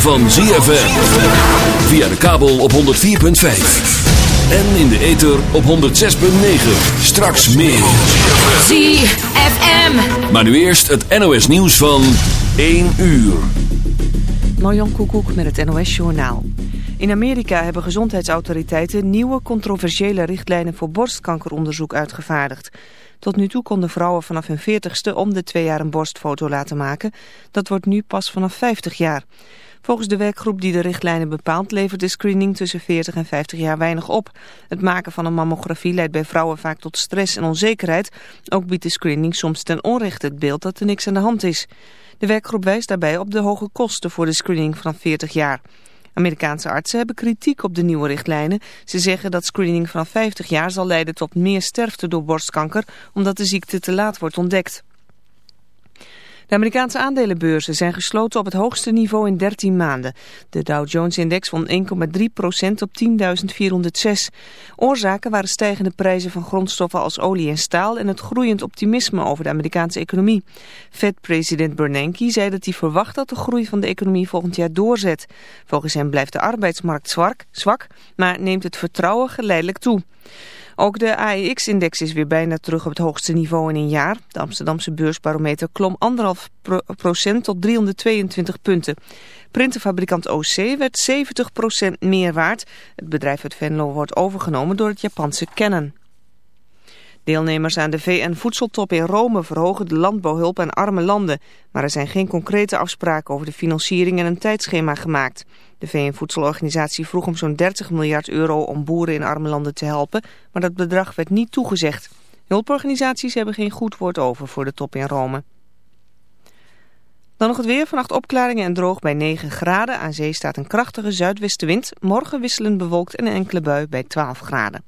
van ZFM. Via de kabel op 104.5. En in de ether op 106.9. Straks meer. ZFM. Maar nu eerst het NOS nieuws van 1 uur. Marjan Koekoek met het NOS Journaal. In Amerika hebben gezondheidsautoriteiten nieuwe controversiële richtlijnen voor borstkankeronderzoek uitgevaardigd. Tot nu toe konden vrouwen vanaf hun 40ste om de twee jaar een borstfoto laten maken. Dat wordt nu pas vanaf 50 jaar. Volgens de werkgroep die de richtlijnen bepaalt levert de screening tussen 40 en 50 jaar weinig op. Het maken van een mammografie leidt bij vrouwen vaak tot stress en onzekerheid. Ook biedt de screening soms ten onrechte het beeld dat er niks aan de hand is. De werkgroep wijst daarbij op de hoge kosten voor de screening vanaf 40 jaar. Amerikaanse artsen hebben kritiek op de nieuwe richtlijnen. Ze zeggen dat screening vanaf 50 jaar zal leiden tot meer sterfte door borstkanker, omdat de ziekte te laat wordt ontdekt. De Amerikaanse aandelenbeurzen zijn gesloten op het hoogste niveau in 13 maanden. De Dow Jones-index won 1,3% op 10.406. Oorzaken waren stijgende prijzen van grondstoffen als olie en staal... en het groeiend optimisme over de Amerikaanse economie. Fed-president Bernanke zei dat hij verwacht dat de groei van de economie volgend jaar doorzet. Volgens hem blijft de arbeidsmarkt zwak, zwak maar neemt het vertrouwen geleidelijk toe. Ook de AEX-index is weer bijna terug op het hoogste niveau in een jaar. De Amsterdamse beursbarometer klom 1,5 procent tot 322 punten. Printerfabrikant OC werd 70 procent meer waard. Het bedrijf uit Venlo wordt overgenomen door het Japanse Canon. Deelnemers aan de VN-voedseltop in Rome verhogen de landbouwhulp aan arme landen. Maar er zijn geen concrete afspraken over de financiering en een tijdschema gemaakt. De VN-voedselorganisatie vroeg om zo'n 30 miljard euro om boeren in arme landen te helpen, maar dat bedrag werd niet toegezegd. Hulporganisaties hebben geen goed woord over voor de top in Rome. Dan nog het weer. Vannacht opklaringen en droog bij 9 graden. Aan zee staat een krachtige zuidwestenwind. Morgen wisselend bewolkt en een enkele bui bij 12 graden.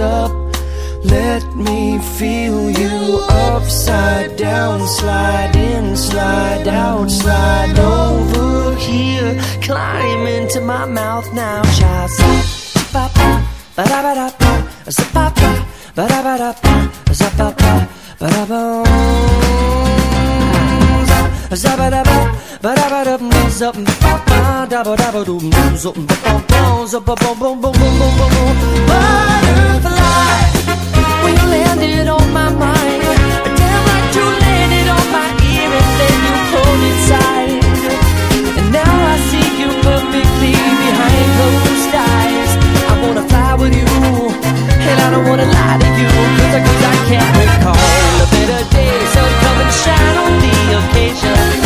Up. Let me feel you upside down, slide in, slide out, slide over here. Climb into my mouth now, child. Ba ba da ba, Butterfly when you landed on my mind. Damn like you landed on my ear and then you pulled inside. And now I see you perfectly behind closed eyes. I wanna fly with you, and I don't wanna lie to you, cause I, cause I can't recall a better day. So come and shine on the occasion.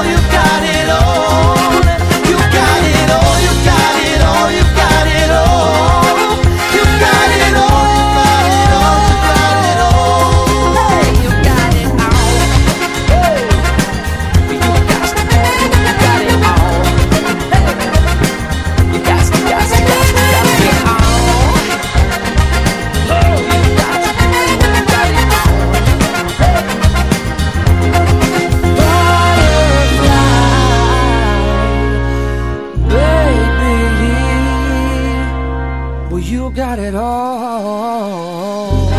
you got it all.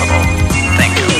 possible. Thank you.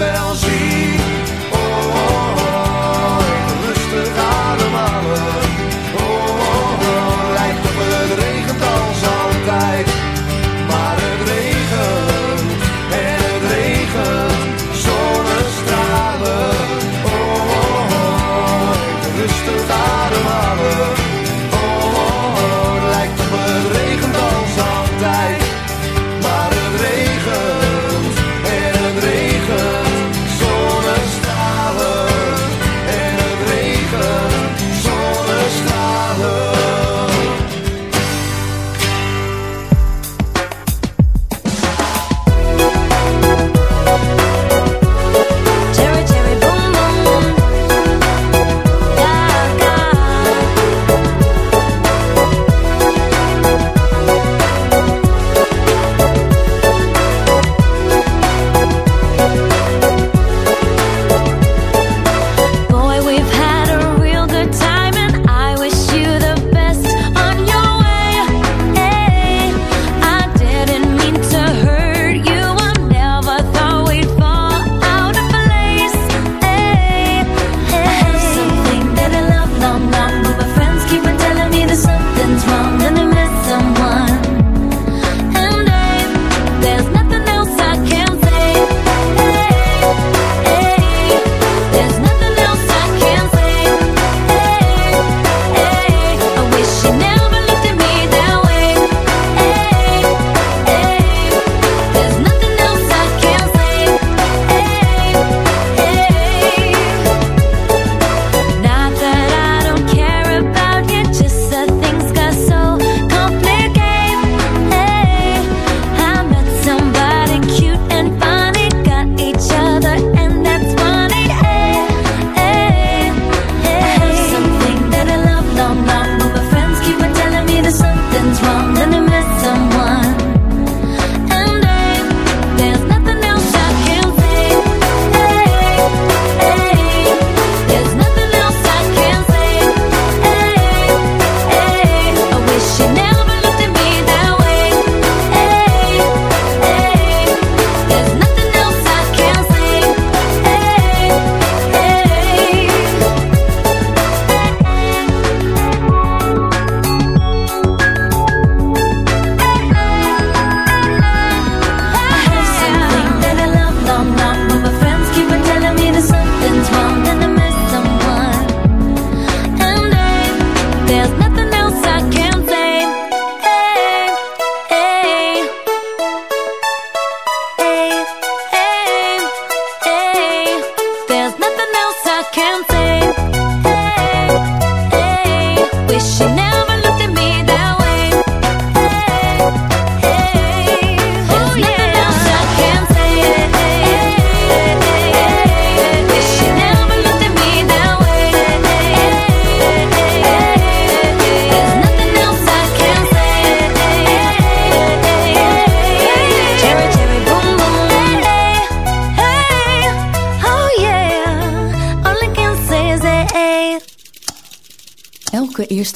bell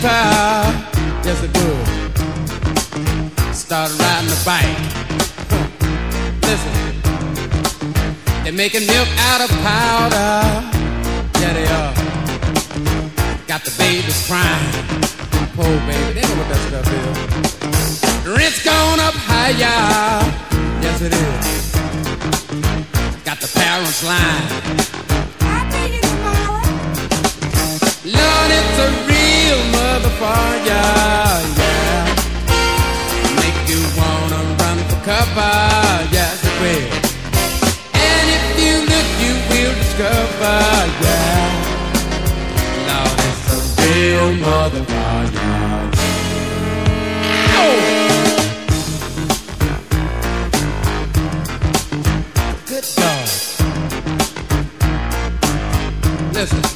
power. Yes, it would. Started riding the bike. Listen, they're making milk out of powder. Yeah, they are. Got the babies crying. Poor baby, they know what that stuff is. Rent's gone up higher. Yes, it is. Got the parents lying. Lord, it's a real real motherfucker, yeah, yeah. Make you wanna run for cover, yes, it's real. And if you look, you will discover, yeah. Lord, it's a real motherfucker. Yeah. Oh. Good dog. Listen.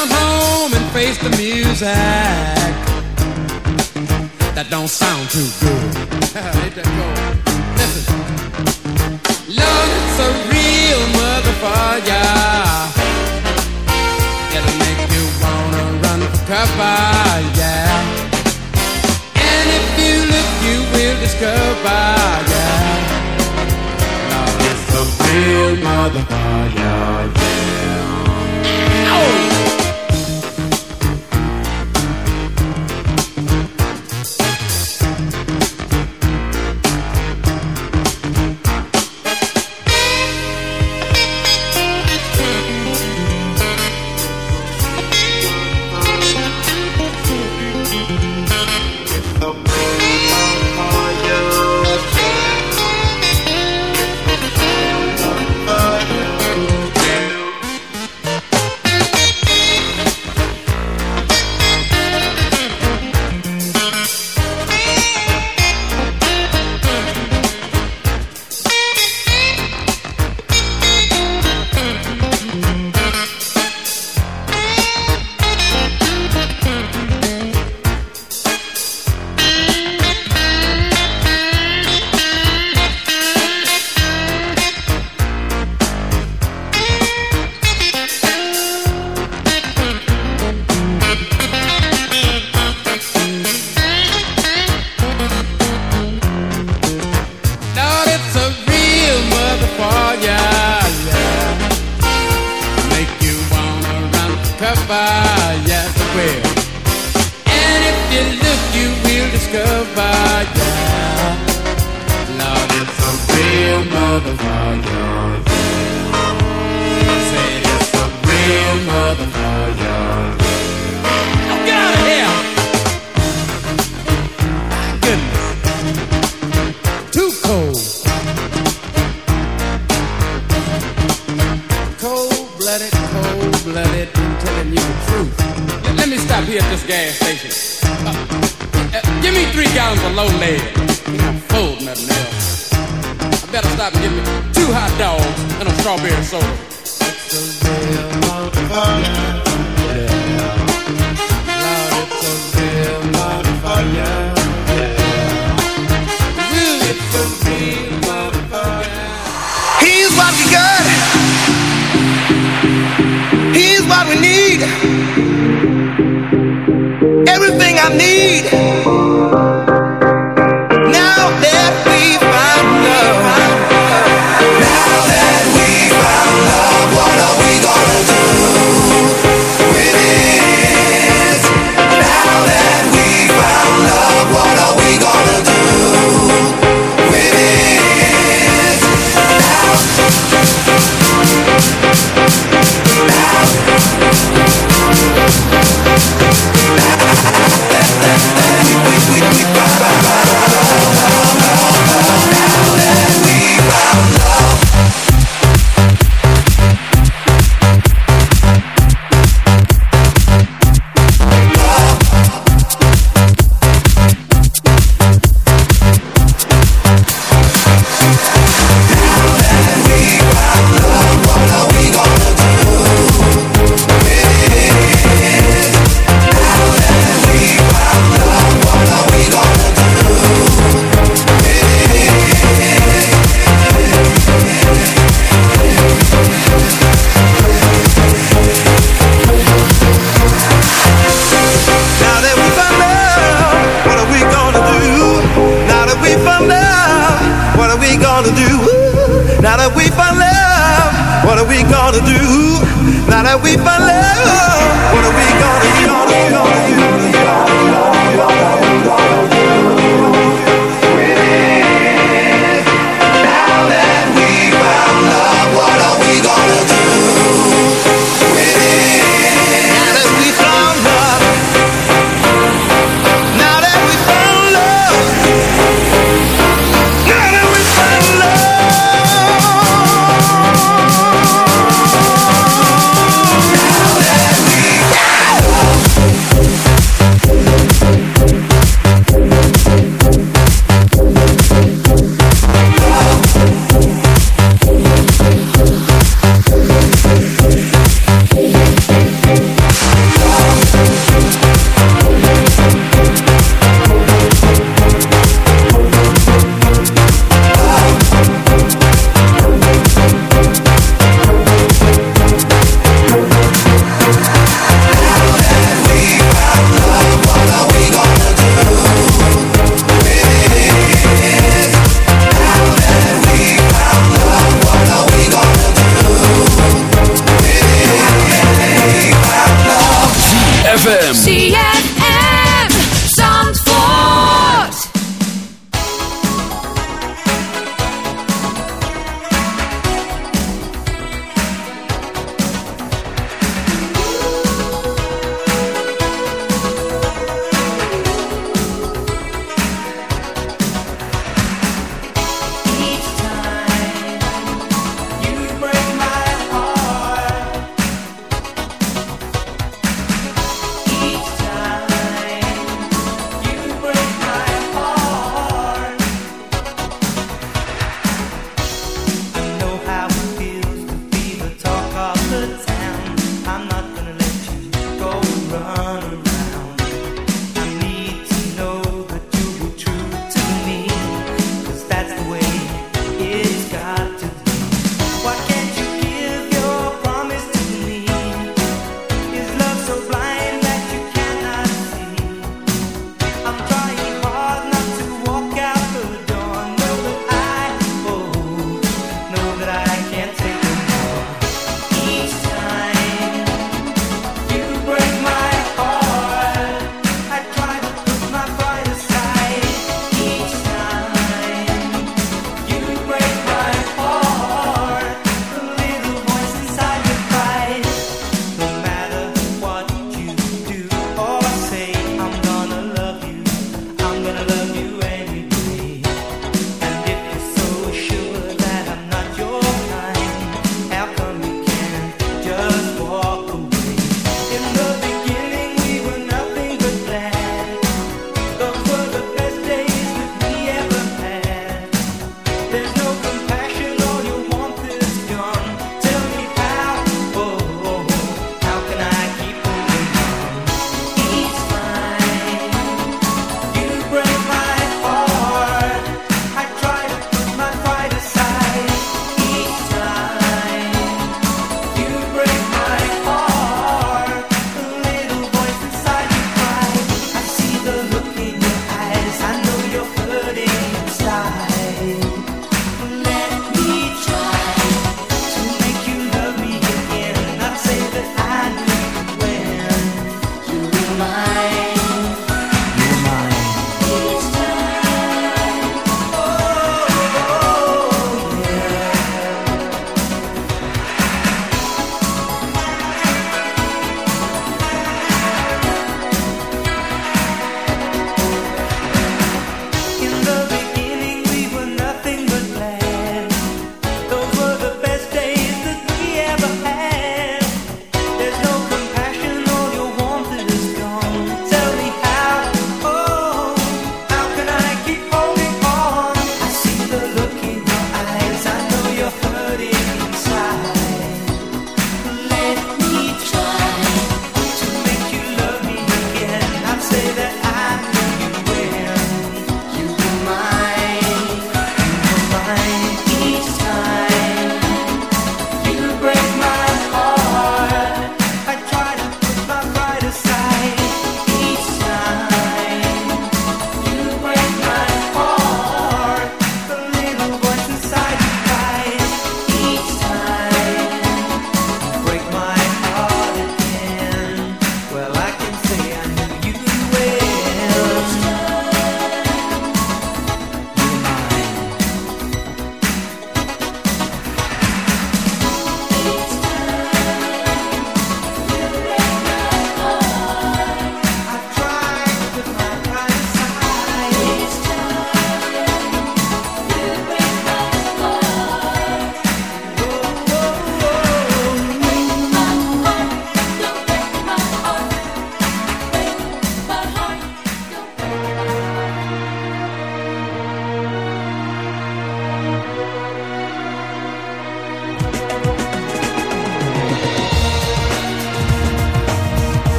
around home and face the music that don't sound too good. Ain't that cool? A real motherfucker. It'll make you wanna run for cover, yeah. And if you look, you will discover, yeah. Love is a real motherfucker, yeah. Oh!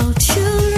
Oh, children.